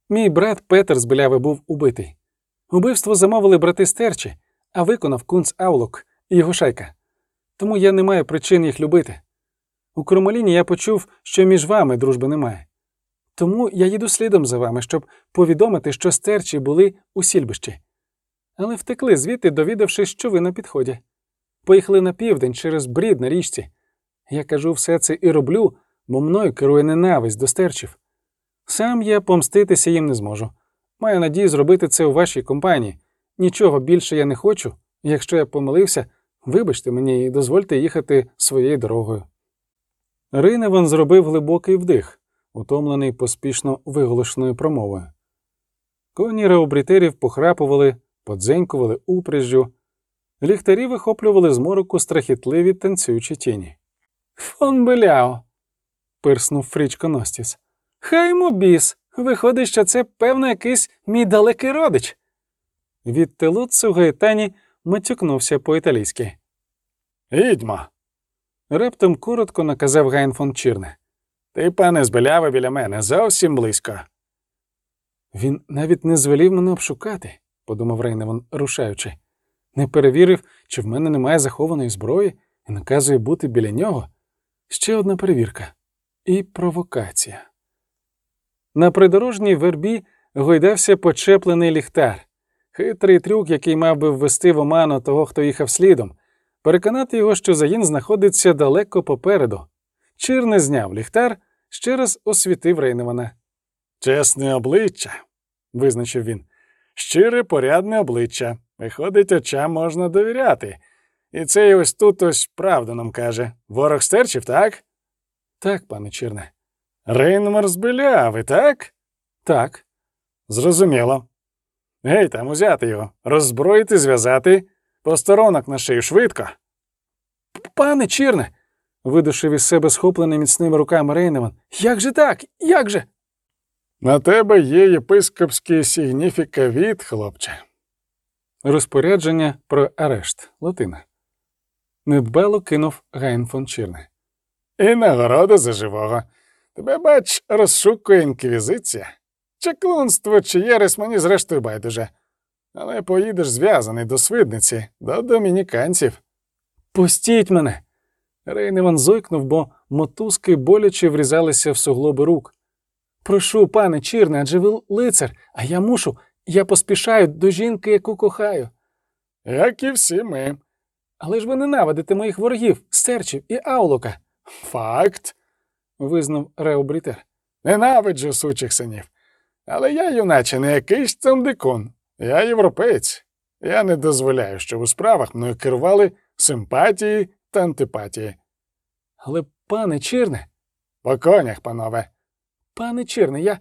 Мій брат Петер з Беляви був убитий. Убивство замовили брати стерчі, а виконав кунц Аулок і його шайка. Тому я не маю причин їх любити. У Кромоліні я почув, що між вами дружби немає. Тому я їду слідом за вами, щоб повідомити, що стерчі були у сільбищі. Але втекли звідти, довідавшись, що ви на підході. Поїхали на південь через брід на річці. Я кажу все це і роблю, бо мною керує ненависть до стерчів. Сам я помститися їм не зможу. Маю надію зробити це у вашій компанії. Нічого більше я не хочу. Якщо я помилився, вибачте мені і дозвольте їхати своєю дорогою. Рейневан зробив глибокий вдих, утомлений поспішно виголошеною промовою. Коні реобрітерів похрапували, подзенькували упряжжю, ліхтарі вихоплювали з мороку страхітливі танцюючі тіні. Фон Беляо. пирснув Фрічко Ностіс. Хай йому біс. Виходить, що це, певно, якийсь мій далекий родич. Від Телуцу Гаетані матюкнувся по-італійськи. Відьмо, Раптом коротко наказав Гайн фон Чірне. ти, пане, збеляви біля мене зовсім близько. Він навіть не звелів мене обшукати, подумав Рейневан, рушаючи. Не перевірив, чи в мене немає захованої зброї, і наказує бути біля нього. Ще одна перевірка і провокація. На придорожній вербі гойдався почеплений ліхтар, хитрий трюк, який мав би ввести в оману того, хто їхав слідом, переконати його, що загін знаходиться далеко попереду. Чир не зняв ліхтар, ще раз освітив Рейневана. Чесне обличчя, визначив він. Щире, порядне обличчя. Виходить, очам можна довіряти. І це ось тут ось правду нам каже. Ворог стерчив, так? Так, пане Чирне. Рейнмар з Беляви, так? Так. Зрозуміло. Гей, там узяти його, роззброїти, зв'язати, посторонок на шию швидко. Пане Чірне. видушив із себе схоплений міцними руками Рейневан. Як же так? Як же? На тебе є єпископський сігніфікавіт, хлопче. Розпорядження про арешт Латина. Недбало кинув Гайн фон Чірне. І нагорода за живого. Тебе, бач, розшукує інквізиція. Чаклунство чи єресь мені зрештою байдуже. Але поїдеш зв'язаний до свидниці, до домініканців. Пустіть мене. Рейневан зойкнув, бо мотузки боляче врізалися в суглоби рук. Прошу, пане Чірне, адже ви лицар, а я мушу, я поспішаю до жінки, яку кохаю. Як і всі ми. Але ж ви ненавидите моїх ворогів, стерчів і аулока, Факт. визнав Реобрітер. Ненавиджу сучих синів. Але я, юначе, не якийсь цандикун. Я європеєць. Я не дозволяю, щоб у справах мною керували симпатії та антипатії. Але, пане Чірне, По конях, панове. пане Чірне, я.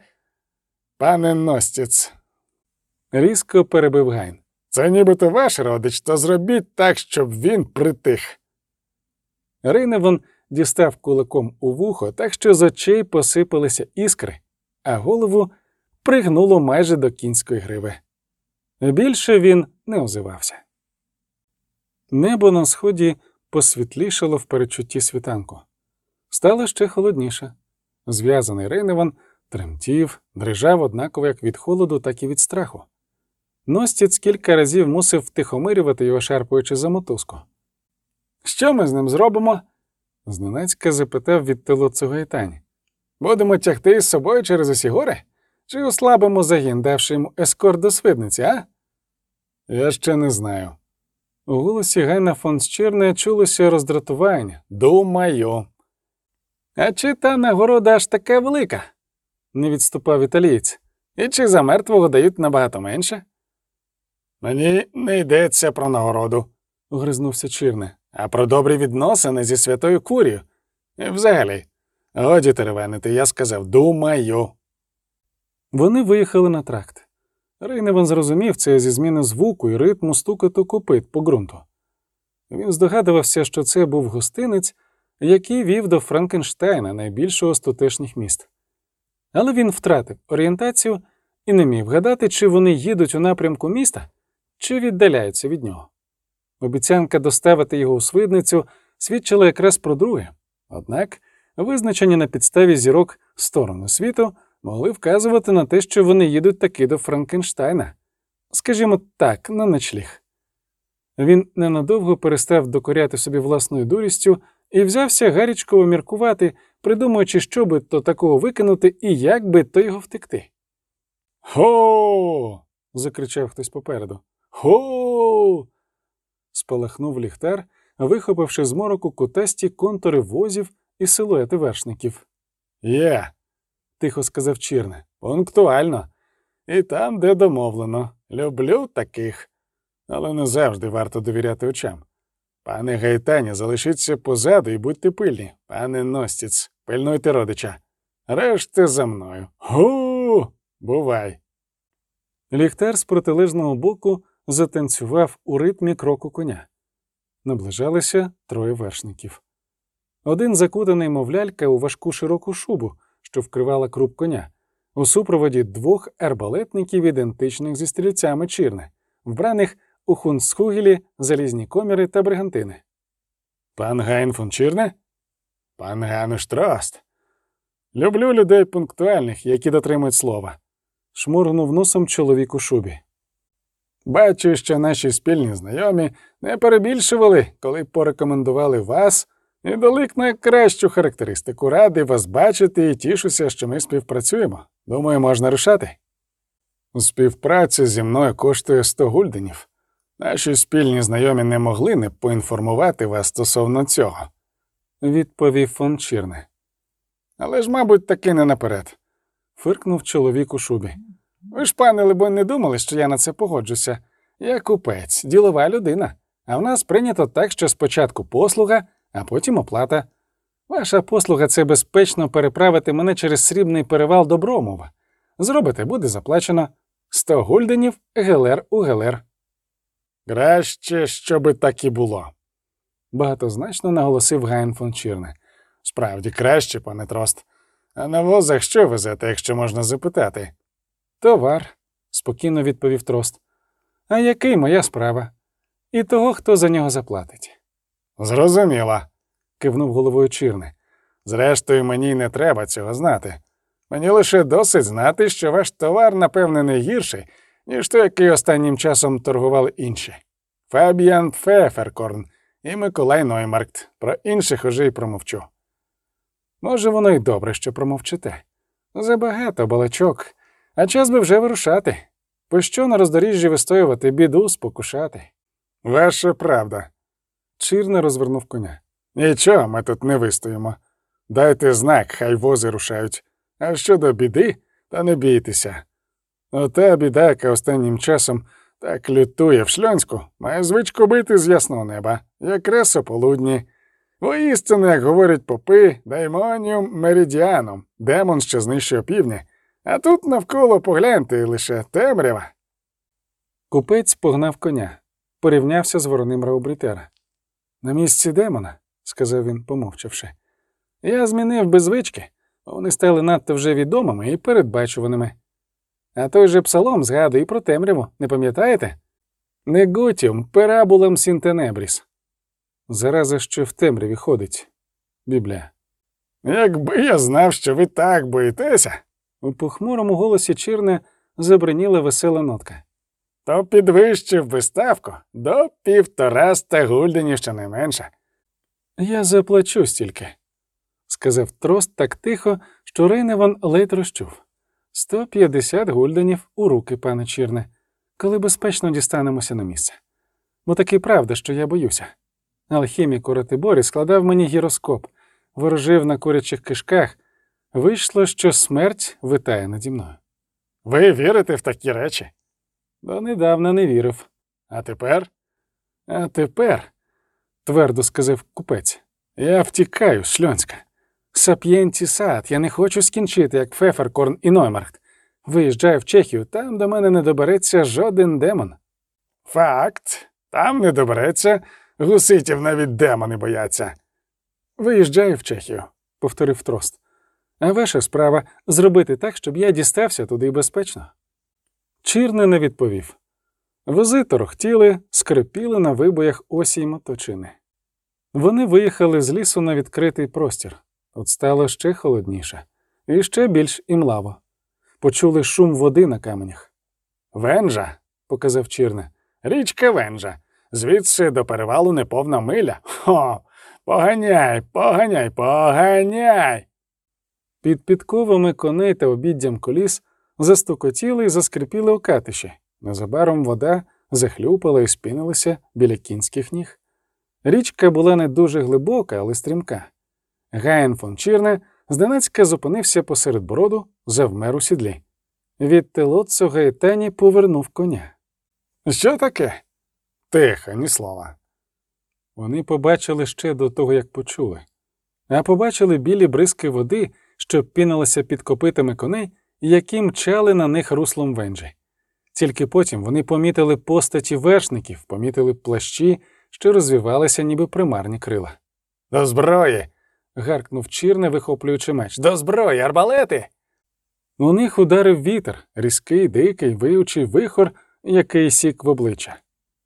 Пане Ностіц, різко перебив Гайн. це нібито ваш родич, то зробіть так, щоб він притих. Рейневан дістав кулаком у вухо, так що з очей посипалися іскри, а голову пригнуло майже до кінської гриви. Більше він не озивався. Небо на сході посвітлішало в перечутті світанку. Стало ще холодніше. Зв'язаний Рейневан Тремтів, дрижав однаково як від холоду, так і від страху. Ностіць кілька разів мусив втихомирювати його, шарпуючи за мотузку. Що ми з ним зробимо? зненацька запитав від тилу Цугайтань. Будемо тягти з собою через усі гори? Чи ослабимо загін, давши йому ескорт до свидниці, а? Я ще не знаю. У голосі Гайна фон Щирне чулося роздратування. Думаю. А чи та нагорода аж така велика? не відступав італієць. І чи за мертвого дають набагато менше? Мені не йдеться про нагороду, огризнувся Чірне. а про добрі відносини зі святою курію. Взагалі, годі теревенити, я сказав, думаю. Вони виїхали на тракт. Рейневан зрозумів це зі зміни звуку і ритму стукоту копит по ґрунту. Він здогадувався, що це був гостинець, який вів до Франкенштейна, найбільшого з тутешніх міст. Але він втратив орієнтацію і не міг вгадати, чи вони їдуть у напрямку міста, чи віддаляються від нього. Обіцянка доставити його у свидницю свідчила якраз про друге, однак визначені на підставі зірок сторони світу могли вказувати на те, що вони їдуть таки до Франкенштайна, скажімо так, на ночліг. Він ненадовго перестав докоряти собі власною дурістю і взявся гарячково міркувати, придумуючи, що би то такого викинути і як би то його втекти. Хо. закричав хтось попереду. Хо. спалахнув ліхтар, вихопивши з мороку кутасті контури возів і силуети вершників. Є, Тихо сказав Чірне. пунктуально. І там, де домовлено. Люблю таких. Але не завжди варто довіряти очам. Пане Гайтані, залишіться позаду і будьте пильні. Пане Ностіц, пильнуйте родича. Решти за мною. Гу. Бувай. Ліхтар з протилежного боку затанцював у ритмі кроку коня. Наближалися троє вершників. Один закутаний, мов лялька, у важку широку шубу, що вкривала круп коня, у супроводі двох арбалетників, ідентичних зі стрільцями Чірне, вбраних у хунцхугелі, залізні коміри та бригантини. Пан Гайн фон Чірне? Пан Гануш Трост. Люблю людей пунктуальних, які дотримують слова. Шморгнув носом чоловік у шубі. Бачу, що наші спільні знайомі не перебільшували, коли порекомендували вас і дали найкращу характеристику. Радий вас бачити і тішуся, що ми співпрацюємо. Думаю, можна рушати. Співпраця зі мною коштує 100 гульденів. Наші спільні знайомі не могли не поінформувати вас стосовно цього. Відповів фон Чірне. Але ж, мабуть, таки не наперед. Фиркнув чоловік у шубі. Ви ж, пане, либо не думали, що я на це погоджуся. Я купець, ділова людина, а в нас прийнято так, що спочатку послуга, а потім оплата. Ваша послуга це безпечно переправити мене через срібний перевал до Бромова. Зробите, буде заплачено. Сто гульденів гелер у гелер. Краще, щоби так і було. Багатозначно наголосив Гайн фон Чірне. Справді краще, пане Трост. А на возах що везете, якщо можна запитати? Товар, спокійно відповів Трост. А який моя справа? І того, хто за нього заплатить. Зрозуміло. кивнув головою Чірне. Зрештою, мені не треба цього знати. Мені лише досить знати, що ваш товар, напевне, не гірший, ніж той, який останнім часом торгували інші. Фабіан Пфеферкорн і Миколай Ноймаркт. Про інших уже й промовчу. Може, воно й добре, що промовчите. Забагато балачок, а час би вже вирушати. Пощо на роздоріжжі вистоювати, біду спокушати? Ваша правда. Чірне розвернув коня. Нічого, ми тут не вистоїмо. Дайте знак, хай вози рушають. А щодо біди, то не бійтеся. Ота біда, яка останнім часом так лютує в шльонську, має звичку бити з ясного неба, якраз о полудні. Воістину, як говорять попи, даймоніум меридіаном, демон, що знищує півдні. А тут навколо погляньте лише темрява. Купець погнав коня, порівнявся з вороним Раубрітера. На місці демона, сказав він, помовчавши. Я змінив без звички, вони стали надто вже відомими і передбачуваними. А той же псалом згадує про темряву, не пам'ятаєте? Negotium perambulans in tenebris. Зараза, що в темряві ходить. Біблія. Якби я знав, що ви так боїтеся, У похмурому голосі Чірне забриніла весела нотка. То підвищив би ставку до півтораста гульденів щонайменше. Я заплачу стільки, сказав Трост так тихо, що Рейневан ледь розчув. Сто п'ятдесят гульденів у руки, пане Чірне, коли безпечно дістанемося на місце. Бо таки правда, що я боюся. Алхімік у Ратиборі складав мені гіроскоп, ворожив на курячих кишках. Вийшло, що смерть витає наді мною. Ви вірите в такі речі? Донедавна не вірив. А тепер? А тепер, твердо сказав купець, я втікаю з Шльонська. Sapienti sat, я не хочу скінчити, як Феферкорн і Ноймархт. Виїжджаю в Чехію, там до мене не добереться жоден демон. Факт. Там не добереться. Гуситів навіть демони бояться. Виїжджаю в Чехію, повторив Трост. А ваша справа зробити так, щоб я дістався туди безпечно. Чірне не відповів. Вози торохтіли, скрипіли на вибоях осі й маточини. Вони виїхали з лісу на відкритий простір. Тут стало ще холодніше, і ще більш імлаво. Почули шум води на каменях. Венжа, показав Чірне. річка Венжа. Звідси до перевалу неповна миля. Хо, поганяй, поганяй, поганяй. Під підковами коней та обіддям коліс застукотіли і заскрипіли окатиші. Незабаром вода захлюпала і спінилася біля кінських ніг. Річка була не дуже глибока, але стрімка. Гаєн фон Чірне зненацька зупинився посеред броду, завмер у сідлі. Від телоцу Гаєтані повернув коня. Що таке? Тихо, ні слова. Вони побачили ще до того, як почули, а побачили білі бризки води, що пінилися під копитами коней, які мчали на них руслом венджі. Тільки потім вони помітили постаті вершників, помітили плащі, що розвивалися, ніби примарні крила. До зброї. Гаркнув Чірне, вихоплюючи меч. До зброї, арбалети. У них ударив вітер, різкий, дикий, виючий вихор, який сік в обличчя.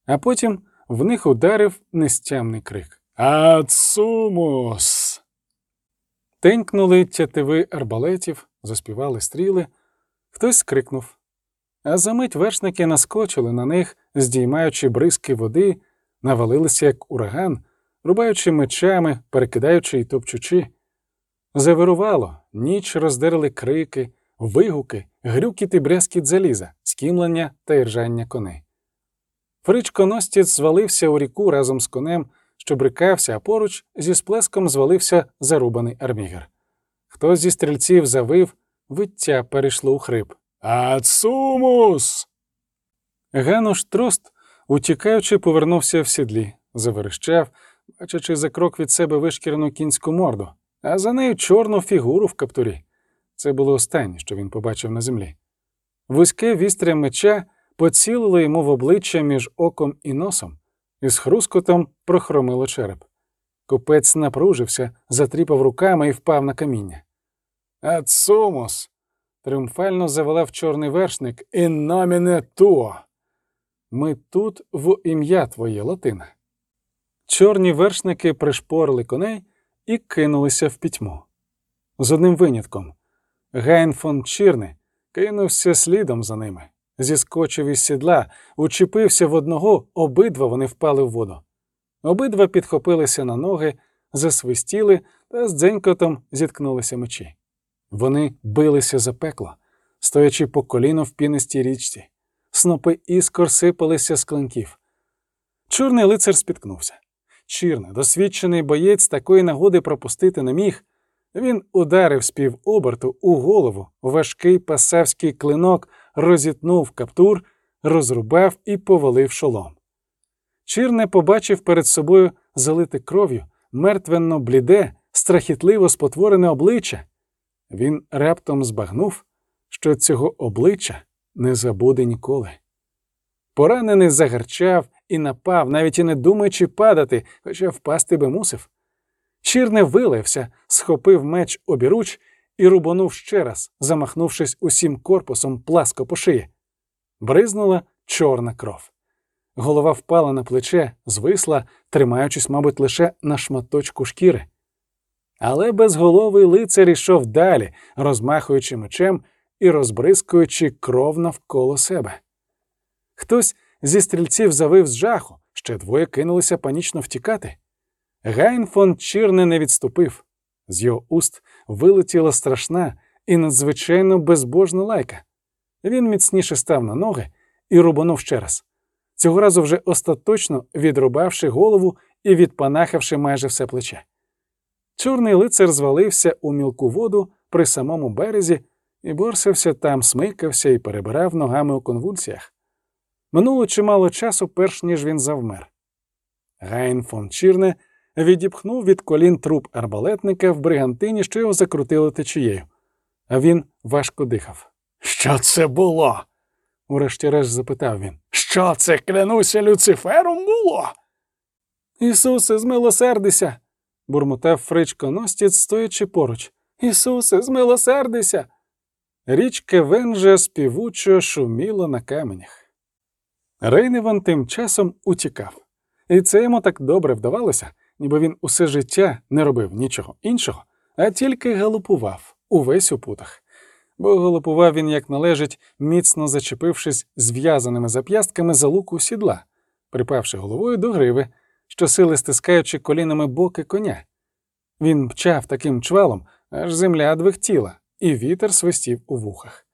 А потім в них ударив нестямний крик. Ацумус. Тенькнули тятиви арбалетів, заспівали стріли, хтось скрикнув. А за мить вершники наскочили на них, здіймаючи бризки води, навалилися як ураган, рубаючи мечами, перекидаючи й топчучи. Завирувало, ніч роздерли крики, вигуки, грюкіт і брязкіт заліза, скімлення та іржання коней. Фричко Ностіць звалився у ріку разом з конем, що брикався, а поруч зі сплеском звалився зарубаний армігер. Хтось зі стрільців завив, виття перейшло у хрип. Ацумус. Гануш Трост, утікаючи, повернувся в сідлі, заверещав, бачачи за крок від себе вишкірену кінську морду, а за нею чорну фігуру в каптурі. Це було останнє, що він побачив на землі. Вузьке вістря меча поцілило йому в обличчя між оком і носом, і з хрускотом прохромило череп. Купець напружився, затріпав руками і впав на каміння. Ацумус. Тріумфально заволав чорний вершник. In nomine tuo. Ми тут в ім'я твоє Латина. Чорні вершники пришпорили коней і кинулися в пітьму. З одним винятком. Гайн фон Чірне кинувся слідом за ними, зіскочив із сідла, учепився в одного, обидва вони впали в воду. Обидва підхопилися на ноги, засвистіли та з дзенькотом зіткнулися мечі. Вони билися за пекло, стоячи по коліно в пінистій річці. Снопи іскор сипалися з клинків. Чорний лицар спіткнувся. Чірний, досвідчений боєць такої нагоди пропустити не міг. Він ударив з півоберту у голову, важкий пасавський клинок розітнув каптур, розрубав і повалив шолом. Чірне побачив перед собою залите кров'ю, мертвенно бліде, страхітливо спотворене обличчя. Він раптом збагнув, що цього обличчя не забуде ніколи. Поранений загарчав і напав, навіть і не думаючи падати, хоча впасти би мусив. Чірне вилився, схопив меч обіруч і рубанув ще раз, замахнувшись усім корпусом пласко по шиї. Бризнула чорна кров. Голова впала на плече, звисла, тримаючись, мабуть, лише на шматочку шкіри. Але безголовий лицар ішов далі, розмахуючи мечем, і розбризкуючи кров навколо себе. Хтось зі стрільців завив з жаху, ще двоє кинулися панічно втікати. Гайн фон Чірне не відступив. З його уст вилетіла страшна і надзвичайно безбожна лайка. Він міцніше став на ноги і рубанув ще раз. Цього разу вже остаточно відрубавши голову і відпанахавши майже все плече. Чорний лицар звалився у мілку воду при самому березі і борсився там, смикався і перебирав ногами у конвульсіях. Минуло чимало часу, перш ніж він завмер. Гайн фон Чірне відіпхнув від колін труп арбалетника в бригантині, що його закрутило течією, а він важко дихав. Що це було? Урешті-решт запитав він. Що це, клянуся, Люцифером було? Ісусе, змилосердися. бурмотав Фричко Ностіць, стоячи поруч. Ісусе, змилосердися. Річка Венжа співучо шуміла на каменях. Рейневан тим часом утікав, і це йому так добре вдавалося, ніби він усе життя не робив нічого іншого, а тільки галопував увесь у путах. Бо галопував він, як належить, міцно зачепившись зв'язаними зап'ястками за луку сідла, припавши головою до гриви, щосили стискаючи колінами боки коня. Він мчав таким чвалом, аж земля двихтіла, і вітер свистів у вухах.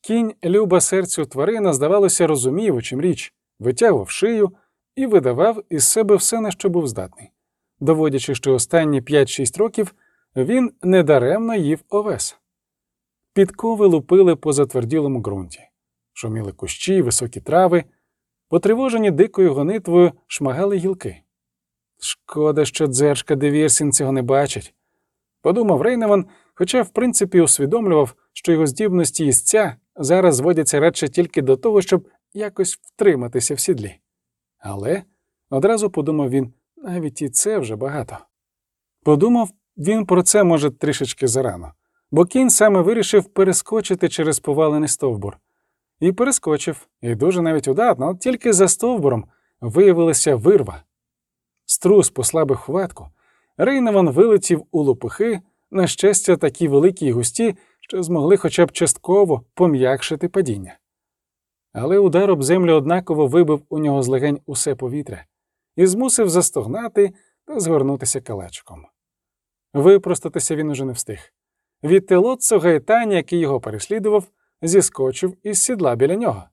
Кінь, люба серцю тварина, здавалося, розумів, у чим річ, витягував шию і видавав із себе все, на що був здатний, доводячи, що останні 5-6 років він недаремно їв овес. Підкови лупили по затверділому ґрунті, шуміли кущі, високі трави, потривожені дикою гонитвою шмагали гілки. Шкода, що дзершка Девірсін цього не бачить, подумав Рейневан, хоча, в принципі, усвідомлював, що його здібності їстця зараз зводяться радше тільки до того, щоб якось втриматися в сідлі. Але одразу подумав він, навіть і це вже багато. Подумав він про це, може, трішечки зарано, бо кінь саме вирішив перескочити через повалений стовбур. І перескочив, і дуже навіть удатно, от тільки за стовбуром виявилася вирва. Струс послабив хватку, Рейневан вилетів у лопухи, на щастя, такі великі й густі, що змогли хоча б частково пом'якшити падіння. Але удар об землю однаково вибив у нього з легень усе повітря і змусив застогнати та згорнутися калачиком. Випростатися він уже не встиг. Від телоццо Гаетані, який його переслідував, зіскочив із сідла біля нього.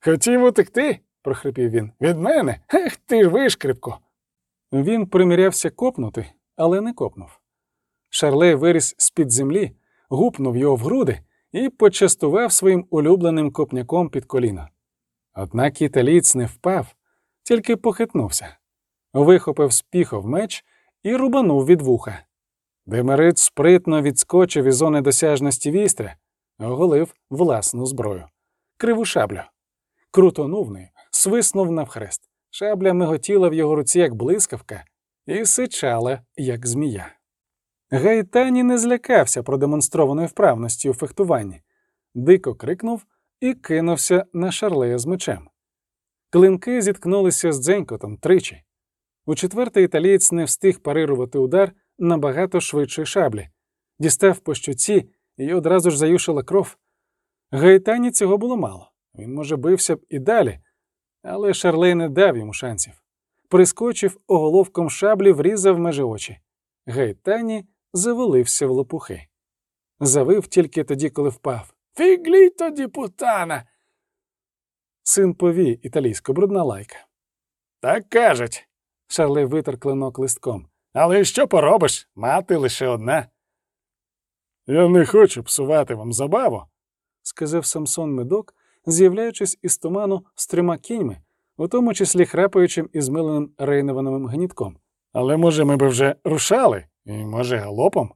Хотів утекти, прохрипів він. від мене? Ех ти ж вишкрипко. Він примірявся копнути, але не копнув. Шарлей виріс з-під землі, гупнув його в груди і почастував своїм улюбленим копняком під коліно. Однак італієць не впав, тільки похитнувся, вихопив з піхов меч і рубанув від вуха. Демерит спритно відскочив із зони досяжності вістря, оголив власну зброю, криву шаблю. Крутонув нею, свиснув навхрест. Шабля миготіла в його руці, як блискавка, і сичала, як змія. Гайтані не злякався продемонстрованої вправності у фехтуванні, дико крикнув і кинувся на шарлея з мечем. Клинки зіткнулися з дзенькотом тричі. У четвертий італієць не встиг парирувати удар набагато швидшої шаблі, дістав по щуці і одразу ж заюшила кров. Гайтані цього було мало. Він, може, бився б і далі, але Шарлей не дав йому шансів. Прискочив оголовком шаблі, врізав межі очі. Гайтані завалився в лопухи. Завив тільки тоді, коли впав. Фігліто ді путана. Син повій, італійсько, брудна лайка. Так кажуть. Шарлей витер клинок листком. Але що поробиш? Мати лише одна. Я не хочу псувати вам забаву, сказав Самсон медок, з'являючись із туману з трьома кіньми, у тому числі храпаючим і змиленим рейнованим гнітком. Але, може, ми би вже рушали, і, може, галопом?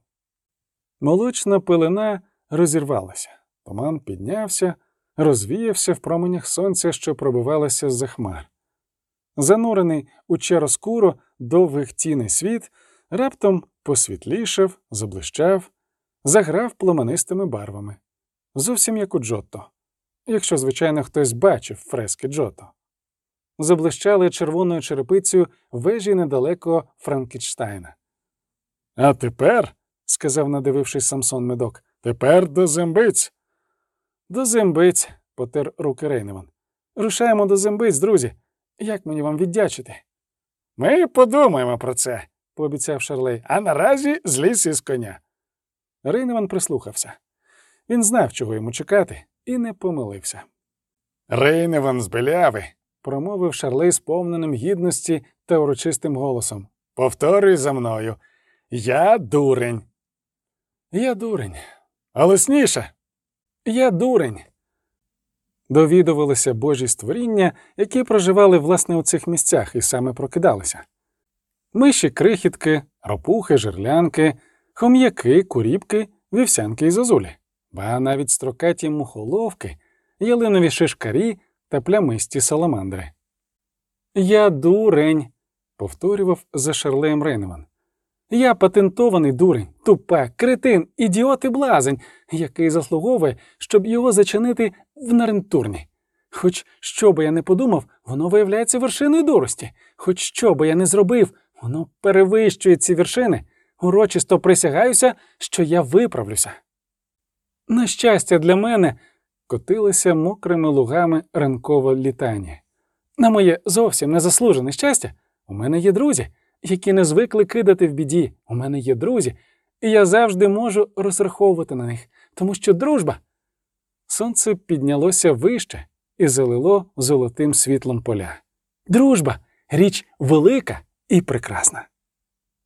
Молочна пилина розірвалася, туман піднявся, розвіявся в променях сонця, що пробивалося з-за хмар. Занурений у чароскуро довгих тіней світ раптом посвітлішав, заблищав, заграв пломенистими барвами, зовсім як у Джотто, якщо, звичайно, хтось бачив фрески Джотто. Заблищали червоною черепицею вежі недалеко Франкенштайна. А тепер, сказав, надивившись Самсон медок, Тепер до зембиць. До зембиць, потер руки Рейневан. Рушаємо до зембиць, друзі. Як мені вам віддячити? Ми подумаємо про це. пообіцяв Шарлей. А наразі злізь із коня. Рейневан прислухався. Він знав, чого йому чекати, і не помилився. Рейневан з Беляви. Промовив Шарлей сповненим гідності та урочистим голосом. Повторюй за мною. Я дурень. Я дурень, Голосніше. я дурень. Довідувалися божі створіння, які проживали власне у цих місцях і саме прокидалися. Миші, крихітки, ропухи, жерлянки, хом'яки, куріпки, вівсянки і зозулі, ба навіть строкаті мухоловки, ялинові шишкарі та плямисті саламандри. Я дурень, повторював за Шарлеєм Рейневан. Я патентований дурень, тупак, кретин, ідіот і блазень, який заслуговує, щоб його зачинити в нарентурні. Хоч що би я не подумав, воно виявляється вершиною дурості. Хоч що би я не зробив, воно перевищує ці вершини. Урочисто присягаюся, що я виправлюся. На щастя, для мене котилися мокрими лугами ранкове літання. На моє зовсім незаслужене щастя, у мене є друзі, які не звикли кидати в біді. У мене є друзі, і я завжди можу розраховувати на них, тому що дружба. Сонце піднялося вище і залило золотим світлом поля. Дружба річ велика і прекрасна.